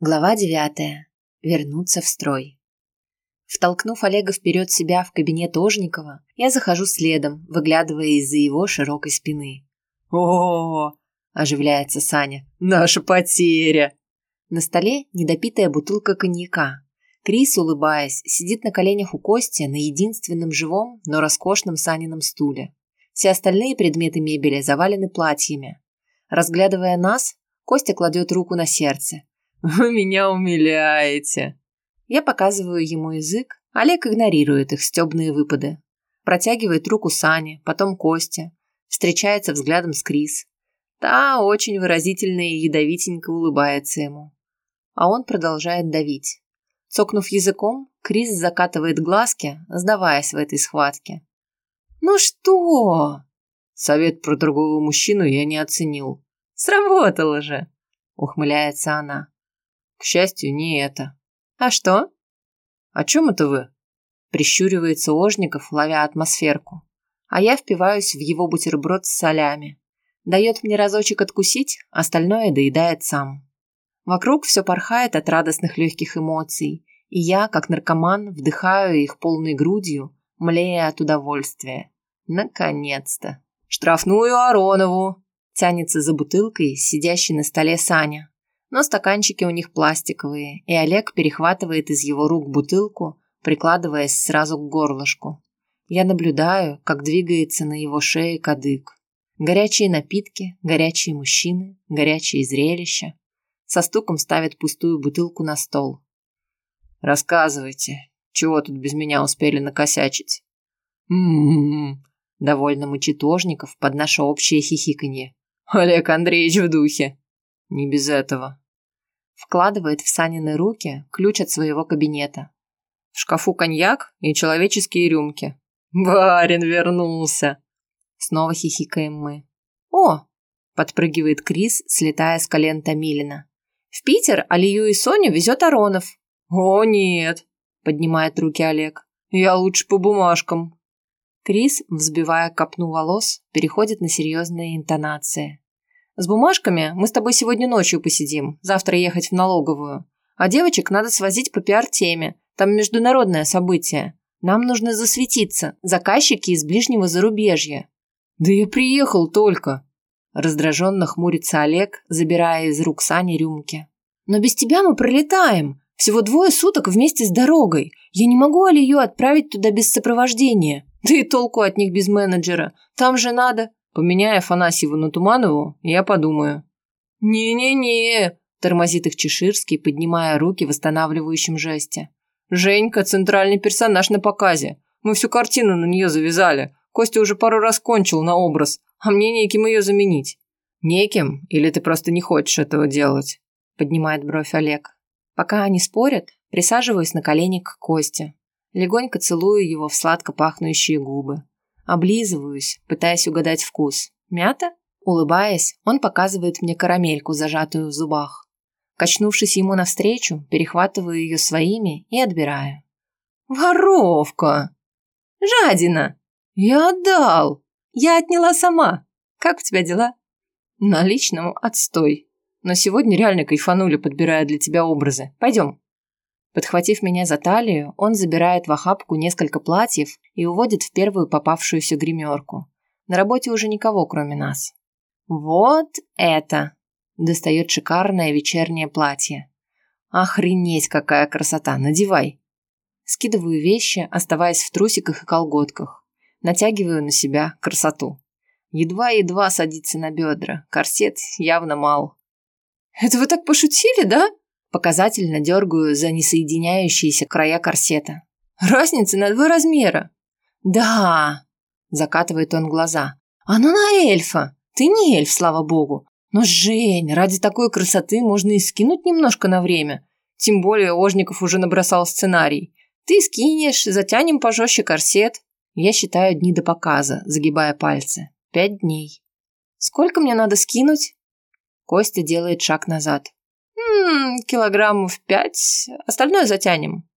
Глава девятая. Вернуться в строй. Втолкнув Олега вперед себя в кабинет Ожникова, я захожу следом, выглядывая из-за его широкой спины. о, -о, -о оживляется Саня. «Наша потеря!» На столе недопитая бутылка коньяка. Крис, улыбаясь, сидит на коленях у Кости на единственном живом, но роскошном Санином стуле. Все остальные предметы мебели завалены платьями. Разглядывая нас, Костя кладет руку на сердце. «Вы меня умиляете!» Я показываю ему язык, Олег игнорирует их стебные выпады. Протягивает руку Сане, потом Костя. Встречается взглядом с Крис. Та очень выразительно и ядовитенько улыбается ему. А он продолжает давить. Цокнув языком, Крис закатывает глазки, сдаваясь в этой схватке. «Ну что?» Совет про другого мужчину я не оценил. «Сработало же!» Ухмыляется она. К счастью, не это. «А что?» «О чем это вы?» Прищуривается Ожников, ловя атмосферку. А я впиваюсь в его бутерброд с солями. Дает мне разочек откусить, остальное доедает сам. Вокруг все порхает от радостных легких эмоций, и я, как наркоман, вдыхаю их полной грудью, млея от удовольствия. Наконец-то. «Штрафную Аронову!» Тянется за бутылкой, сидящий на столе Саня. Но стаканчики у них пластиковые, и Олег перехватывает из его рук бутылку, прикладываясь сразу к горлышку. Я наблюдаю, как двигается на его шее кадык. Горячие напитки, горячие мужчины, горячие зрелища. Со стуком ставят пустую бутылку на стол. «Рассказывайте, чего тут без меня успели накосячить?» «М-м-м», довольно мычит Ожников под наше общее хихиканье. «Олег Андреевич в духе». «Не без этого». Вкладывает в Санины руки ключ от своего кабинета. В шкафу коньяк и человеческие рюмки. «Барин вернулся!» Снова хихикаем мы. «О!» – подпрыгивает Крис, слетая с колен Томилина. «В Питер Алию и Соню везет Аронов». «О, нет!» – поднимает руки Олег. «Я лучше по бумажкам». Крис, взбивая копну волос, переходит на серьезные интонации. «С бумажками мы с тобой сегодня ночью посидим, завтра ехать в налоговую. А девочек надо свозить по пиар-теме, там международное событие. Нам нужно засветиться, заказчики из ближнего зарубежья. «Да я приехал только!» Раздраженно хмурится Олег, забирая из рук Сани рюмки. «Но без тебя мы пролетаем. Всего двое суток вместе с дорогой. Я не могу Алию отправить туда без сопровождения. Да и толку от них без менеджера. Там же надо...» Поменяя Афанасьеву на Туманову, я подумаю. «Не-не-не!» – тормозит их Чеширский, поднимая руки в восстанавливающем жесте. «Женька – центральный персонаж на показе. Мы всю картину на нее завязали. Костя уже пару раз кончил на образ, а мне неким ее заменить. Неким? Или ты просто не хочешь этого делать? Поднимает бровь Олег. Пока они спорят, присаживаюсь на колени к Косте. Легонько целую его в сладко пахнущие губы. Облизываюсь, пытаясь угадать вкус. Мята? Улыбаясь, он показывает мне карамельку, зажатую в зубах. Качнувшись ему навстречу, перехватываю ее своими и отбираю. «Воровка! Жадина!» «Я отдал! Я отняла сама! Как у тебя дела?» «На личном отстой. Но сегодня реально кайфанули, подбирая для тебя образы. Пойдем». Подхватив меня за талию, он забирает в охапку несколько платьев и уводит в первую попавшуюся гримерку. На работе уже никого, кроме нас. «Вот это!» – достает шикарное вечернее платье. «Охренеть, какая красота! Надевай!» Скидываю вещи, оставаясь в трусиках и колготках. Натягиваю на себя красоту. Едва-едва садится на бедра. Корсет явно мал. «Это вы так пошутили, да?» Показательно дергаю за несоединяющиеся края корсета. «Разница на два размера». «Да!» Закатывает он глаза. «Оно на эльфа! Ты не эльф, слава богу! Но, Жень, ради такой красоты можно и скинуть немножко на время. Тем более Ожников уже набросал сценарий. Ты скинешь, затянем пожестче корсет, я считаю дни до показа, загибая пальцы. Пять дней. Сколько мне надо скинуть? Костя делает шаг назад. Ммм, килограммов пять. Остальное затянем.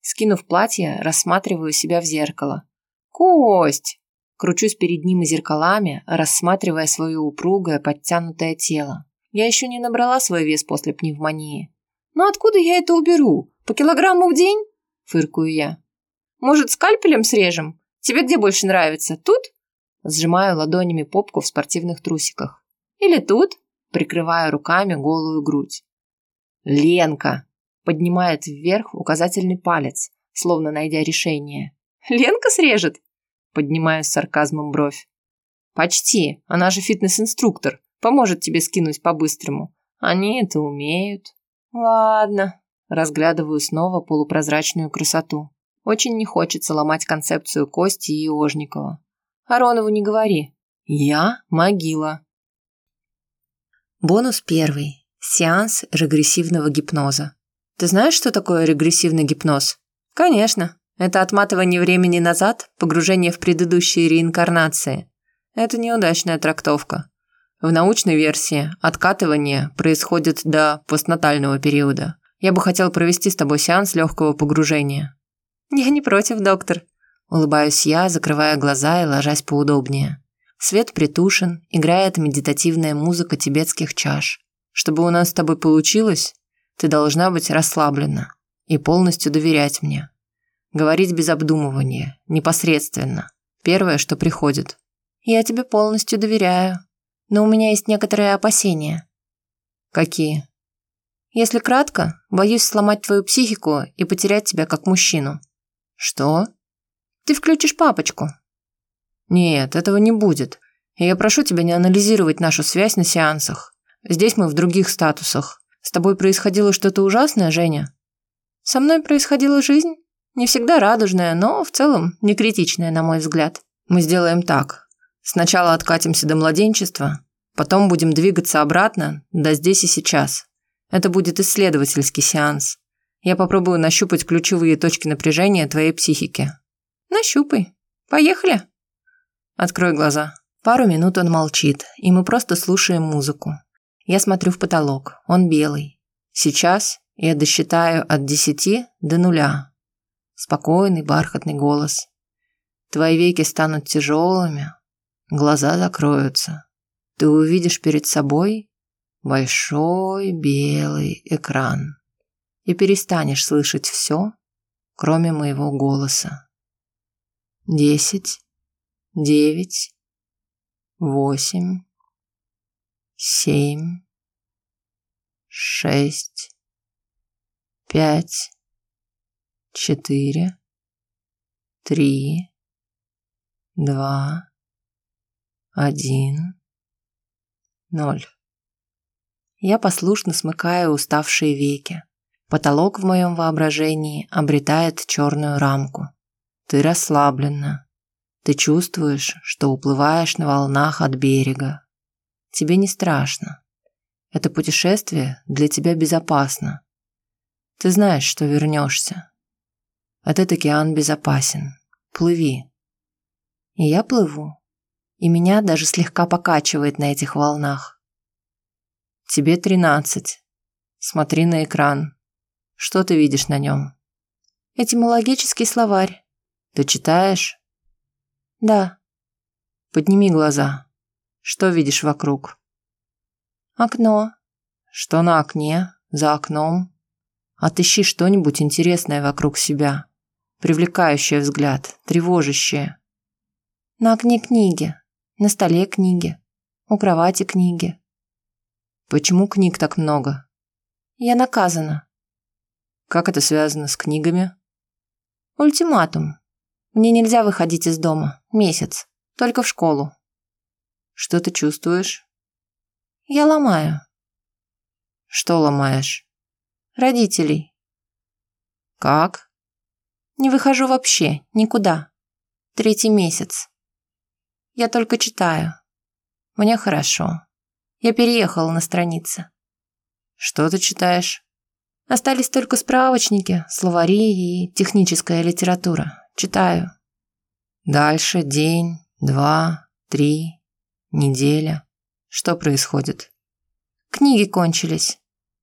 Скинув платье, рассматриваю себя в зеркало. Кость! Кручусь перед ним и зеркалами, рассматривая свое упругое, подтянутое тело. Я еще не набрала свой вес после пневмонии. «Ну откуда я это уберу? По килограмму в день?» – фыркую я. «Может, скальпелем срежем? Тебе где больше нравится? Тут?» Сжимаю ладонями попку в спортивных трусиках. «Или тут?» – прикрываю руками голую грудь. «Ленка!» – поднимает вверх указательный палец, словно найдя решение. «Ленка срежет?» – поднимаю с сарказмом бровь. «Почти. Она же фитнес-инструктор. Поможет тебе скинуть по-быстрому. Они это умеют». «Ладно». Разглядываю снова полупрозрачную красоту. Очень не хочется ломать концепцию Кости и Ожникова. Аронову не говори. Я могила. Бонус первый. Сеанс регрессивного гипноза. Ты знаешь, что такое регрессивный гипноз? Конечно. Это отматывание времени назад, погружение в предыдущие реинкарнации. Это неудачная трактовка. В научной версии откатывание происходит до постнатального периода. Я бы хотел провести с тобой сеанс легкого погружения. Я не против, доктор. Улыбаюсь я, закрывая глаза и ложась поудобнее. Свет притушен, играет медитативная музыка тибетских чаш. Чтобы у нас с тобой получилось, ты должна быть расслаблена и полностью доверять мне. Говорить без обдумывания, непосредственно. Первое, что приходит. Я тебе полностью доверяю, но у меня есть некоторые опасения. Какие? Если кратко, боюсь сломать твою психику и потерять тебя как мужчину. Что? Ты включишь папочку. Нет, этого не будет. И я прошу тебя не анализировать нашу связь на сеансах. Здесь мы в других статусах. С тобой происходило что-то ужасное, Женя? Со мной происходила жизнь. Не всегда радужная, но в целом не критичная, на мой взгляд. Мы сделаем так. Сначала откатимся до младенчества, потом будем двигаться обратно до здесь и сейчас. Это будет исследовательский сеанс. Я попробую нащупать ключевые точки напряжения твоей психики. Нащупай. Поехали. Открой глаза. Пару минут он молчит, и мы просто слушаем музыку. Я смотрю в потолок. Он белый. Сейчас я досчитаю от десяти до нуля. Спокойный, бархатный голос. Твои веки станут тяжелыми, глаза закроются. Ты увидишь перед собой большой белый экран и перестанешь слышать все, кроме моего голоса. Десять, девять, восемь, семь, шесть, пять, четыре, три, два, один, ноль. Я послушно смыкаю уставшие веки. Потолок в моем воображении обретает черную рамку. Ты расслаблена. Ты чувствуешь, что уплываешь на волнах от берега. Тебе не страшно. Это путешествие для тебя безопасно. Ты знаешь, что вернешься. Этот океан безопасен. Плыви. И я плыву. И меня даже слегка покачивает на этих волнах. Тебе тринадцать. Смотри на экран. Что ты видишь на нем? Этимологический словарь. Ты читаешь? Да. Подними глаза. Что видишь вокруг? Окно. Что на окне? За окном? Отыщи что-нибудь интересное вокруг себя. Привлекающее взгляд, тревожащее. На окне книги. На столе книги. У кровати книги. Почему книг так много? Я наказана. Как это связано с книгами? Ультиматум. Мне нельзя выходить из дома. Месяц. Только в школу. Что ты чувствуешь? Я ломаю. Что ломаешь? Родителей. Как? Не выхожу вообще, никуда. Третий месяц. Я только читаю. Мне хорошо. Я переехала на странице. Что ты читаешь? Остались только справочники, словари и техническая литература. Читаю. Дальше день, два, три, неделя. Что происходит? Книги кончились.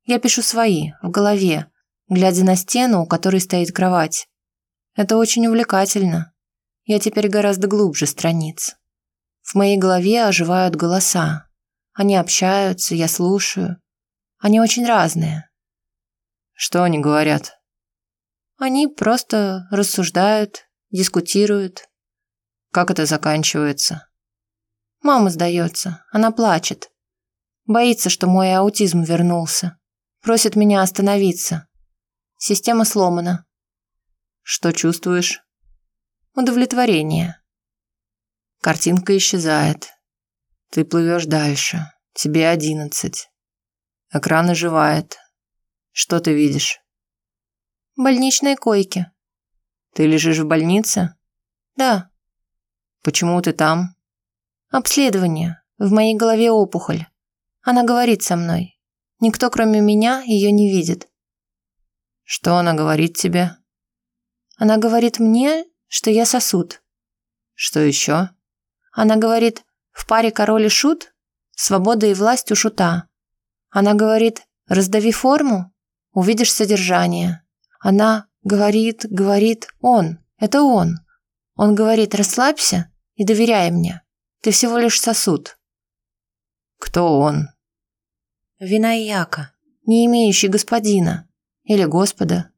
Я пишу свои, в голове, глядя на стену, у которой стоит кровать. Это очень увлекательно. Я теперь гораздо глубже страниц. В моей голове оживают голоса. Они общаются, я слушаю. Они очень разные. Что они говорят? Они просто рассуждают, дискутируют. Как это заканчивается? Мама сдается, она плачет. Боится, что мой аутизм вернулся. Просит меня остановиться. Система сломана. Что чувствуешь? Удовлетворение. Картинка исчезает. Ты плывешь дальше. Тебе одиннадцать. Экран оживает. Что ты видишь? Больничной койки. Ты лежишь в больнице? Да. Почему ты там? Обследование. В моей голове опухоль. Она говорит со мной. Никто, кроме меня, ее не видит. Что она говорит тебе? Она говорит мне, что я сосуд. Что еще? Она говорит, в паре король и шут, свобода и власть у шута. Она говорит, раздави форму, увидишь содержание. Она говорит, говорит, он, это он. Он говорит, расслабься и доверяй мне. Ты всего лишь сосуд. Кто он? Винаяка, не имеющий господина или господа.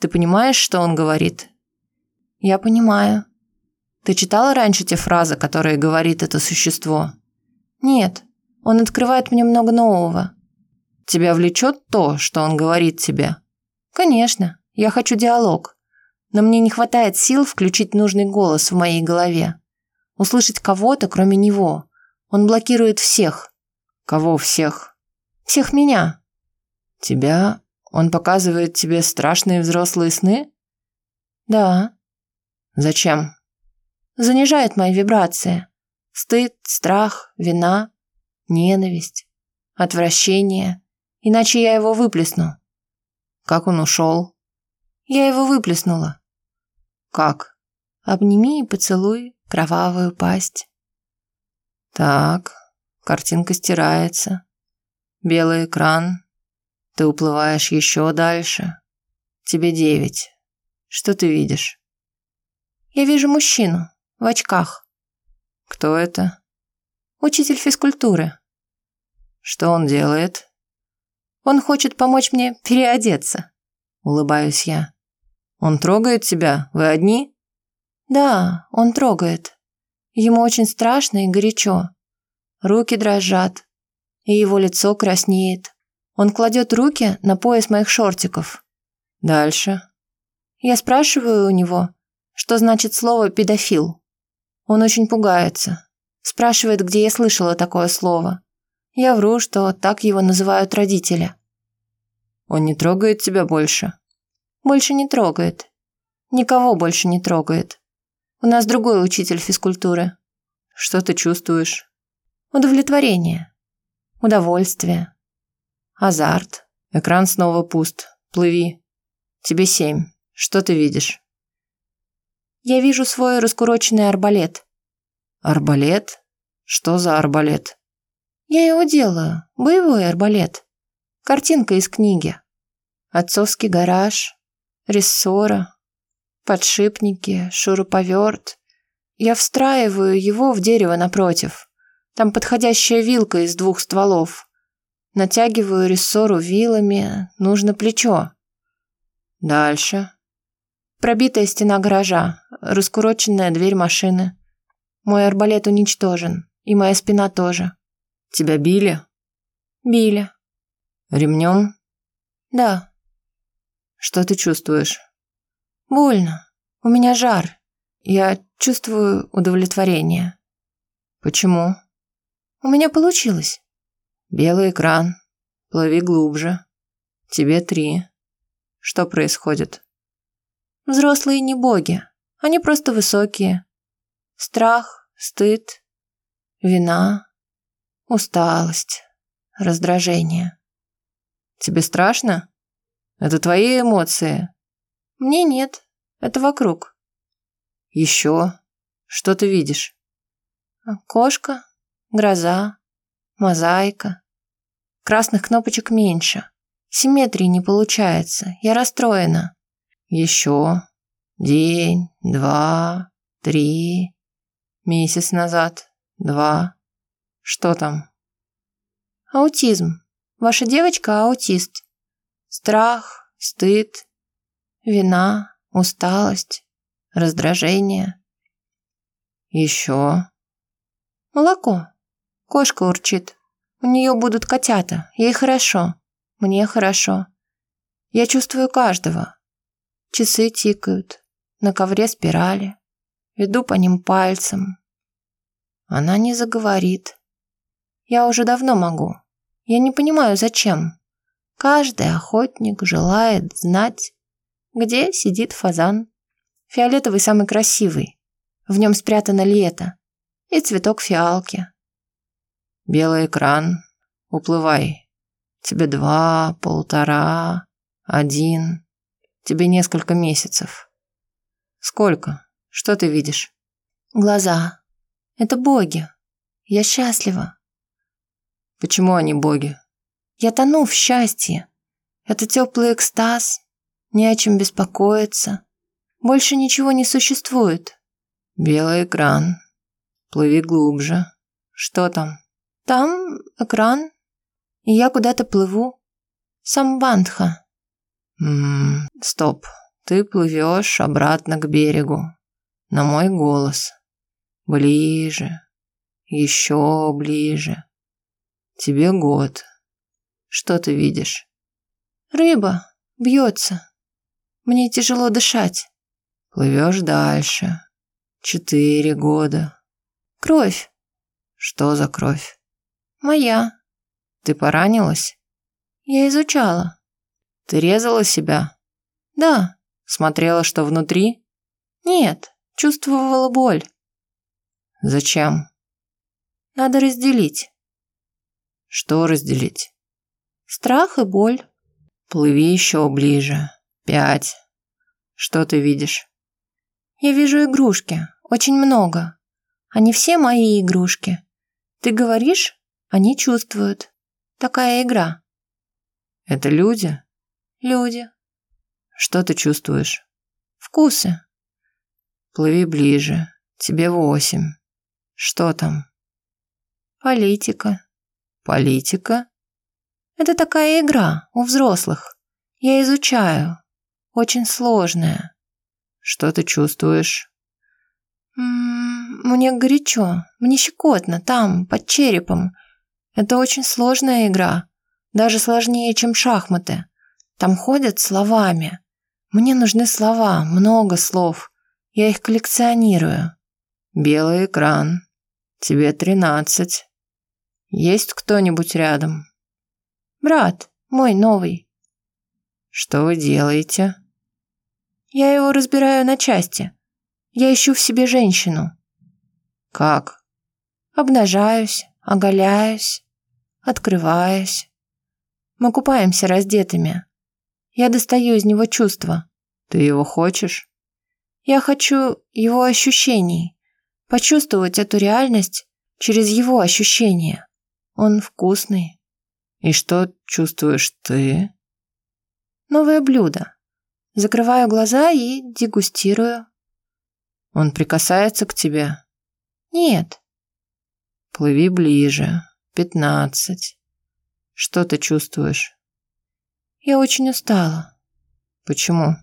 Ты понимаешь, что он говорит? Я понимаю. Ты читала раньше те фразы, которые говорит это существо? Нет, он открывает мне много нового. Тебя влечет то, что он говорит тебе? Конечно, я хочу диалог. Но мне не хватает сил включить нужный голос в моей голове услышать кого-то, кроме него. Он блокирует всех. Кого всех? Всех меня. Тебя? Он показывает тебе страшные взрослые сны? Да. Зачем? Занижает мои вибрации. Стыд, страх, вина, ненависть, отвращение. Иначе я его выплесну. Как он ушел? Я его выплеснула. Как? Обними и поцелуй, кровавую пасть. Так, картинка стирается. Белый экран. Ты уплываешь еще дальше. Тебе девять. Что ты видишь? Я вижу мужчину в очках. Кто это? Учитель физкультуры. Что он делает? Он хочет помочь мне переодеться. Улыбаюсь я. Он трогает тебя? Вы одни? Да, он трогает. Ему очень страшно и горячо. Руки дрожат, и его лицо краснеет. Он кладет руки на пояс моих шортиков. Дальше. Я спрашиваю у него, что значит слово «педофил». Он очень пугается. Спрашивает, где я слышала такое слово. Я вру, что так его называют родители. Он не трогает тебя больше? Больше не трогает. Никого больше не трогает. У нас другой учитель физкультуры. Что ты чувствуешь? Удовлетворение. Удовольствие. Азарт. Экран снова пуст. Плыви. Тебе семь. Что ты видишь? Я вижу свой раскуроченный арбалет. Арбалет? Что за арбалет? Я его делаю. Боевой арбалет. Картинка из книги. Отцовский гараж. Рессора подшипники, шуруповерт. Я встраиваю его в дерево напротив. Там подходящая вилка из двух стволов. Натягиваю рессору вилами, нужно плечо. Дальше. Пробитая стена гаража, раскуроченная дверь машины. Мой арбалет уничтожен, и моя спина тоже. Тебя били? Били. Ремнем? Да. Что ты чувствуешь? Больно. У меня жар. Я чувствую удовлетворение. Почему? У меня получилось. Белый экран. Плыви глубже. Тебе три. Что происходит? Взрослые не боги. Они просто высокие. Страх, стыд, вина, усталость, раздражение. Тебе страшно? Это твои эмоции. Мне нет. Это вокруг. Еще? Что ты видишь? Кошка, гроза, мозаика. Красных кнопочек меньше. Симметрии не получается. Я расстроена. Еще. День, два, три. Месяц назад. Два. Что там? Аутизм. Ваша девочка аутист. Страх, стыд, вина, усталость, раздражение. Еще. Молоко. Кошка урчит. У нее будут котята. Ей хорошо. Мне хорошо. Я чувствую каждого. Часы тикают. На ковре спирали. Веду по ним пальцем. Она не заговорит. Я уже давно могу. Я не понимаю, зачем. Каждый охотник желает знать, где сидит фазан. Фиолетовый самый красивый. В нем спрятано лето. И цветок фиалки. Белый экран. Уплывай. Тебе два, полтора, один. Тебе несколько месяцев. Сколько? Что ты видишь? Глаза. Это боги. Я счастлива. Почему они боги? Я тону в счастье. Это теплый экстаз. Не о чем беспокоиться. Больше ничего не существует. Белый экран. Плыви глубже. Что там? Там экран. И я куда-то плыву. Самбандха. Ммм, стоп. Ты плывешь обратно к берегу. На мой голос. Ближе. Еще ближе. Тебе год. Что ты видишь? Рыба бьется. Мне тяжело дышать. Плывешь дальше. Четыре года. Кровь. Что за кровь? Моя. Ты поранилась? Я изучала. Ты резала себя? Да. Смотрела, что внутри? Нет, чувствовала боль. Зачем? Надо разделить. Что разделить? Страх и боль. Плыви еще ближе. Пять. Что ты видишь? Я вижу игрушки. Очень много. Они все мои игрушки. Ты говоришь, они чувствуют. Такая игра. Это люди? Люди. Что ты чувствуешь? Вкусы. Плыви ближе. Тебе восемь. Что там? Политика. Политика? Это такая игра у взрослых. Я изучаю. Очень сложная. Что ты чувствуешь? М -м, мне горячо, мне щекотно, там, под черепом. Это очень сложная игра. Даже сложнее, чем шахматы. Там ходят словами. Мне нужны слова, много слов. Я их коллекционирую. Белый экран. Тебе тринадцать. Есть кто-нибудь рядом? Брат, мой новый. Что вы делаете? Я его разбираю на части. Я ищу в себе женщину. Как? Обнажаюсь, оголяюсь, открываюсь. Мы купаемся раздетыми. Я достаю из него чувства. Ты его хочешь? Я хочу его ощущений. Почувствовать эту реальность через его ощущения. Он вкусный. И что чувствуешь ты? Новое блюдо. Закрываю глаза и дегустирую. Он прикасается к тебе? Нет. Плыви ближе. Пятнадцать. Что ты чувствуешь? Я очень устала. Почему?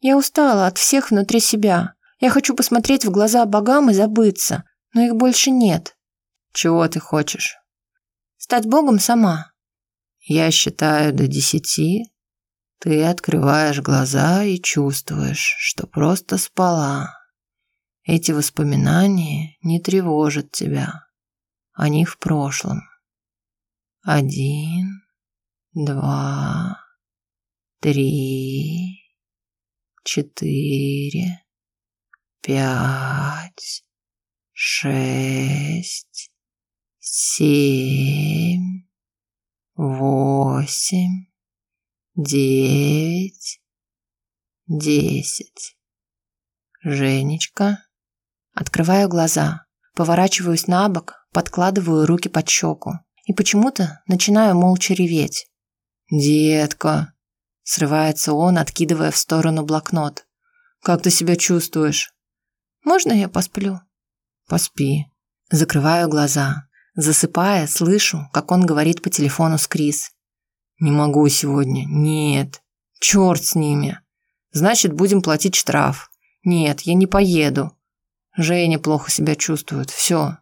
Я устала от всех внутри себя. Я хочу посмотреть в глаза богам и забыться, но их больше нет. Чего ты хочешь? Стать богом сама. Я считаю до десяти. Ты открываешь глаза и чувствуешь, что просто спала. Эти воспоминания не тревожат тебя. Они в прошлом. Один, два, три, четыре, пять, шесть, семь, восемь, девять, десять. Женечка. Открываю глаза, поворачиваюсь на бок, подкладываю руки под щеку и почему-то начинаю молча реветь. «Детка!» – срывается он, откидывая в сторону блокнот. «Как ты себя чувствуешь?» «Можно я посплю?» «Поспи». Закрываю глаза. Засыпая, слышу, как он говорит по телефону с Крис. Не могу сегодня. Нет. Черт с ними. Значит, будем платить штраф. Нет, я не поеду. Женя плохо себя чувствует. Все,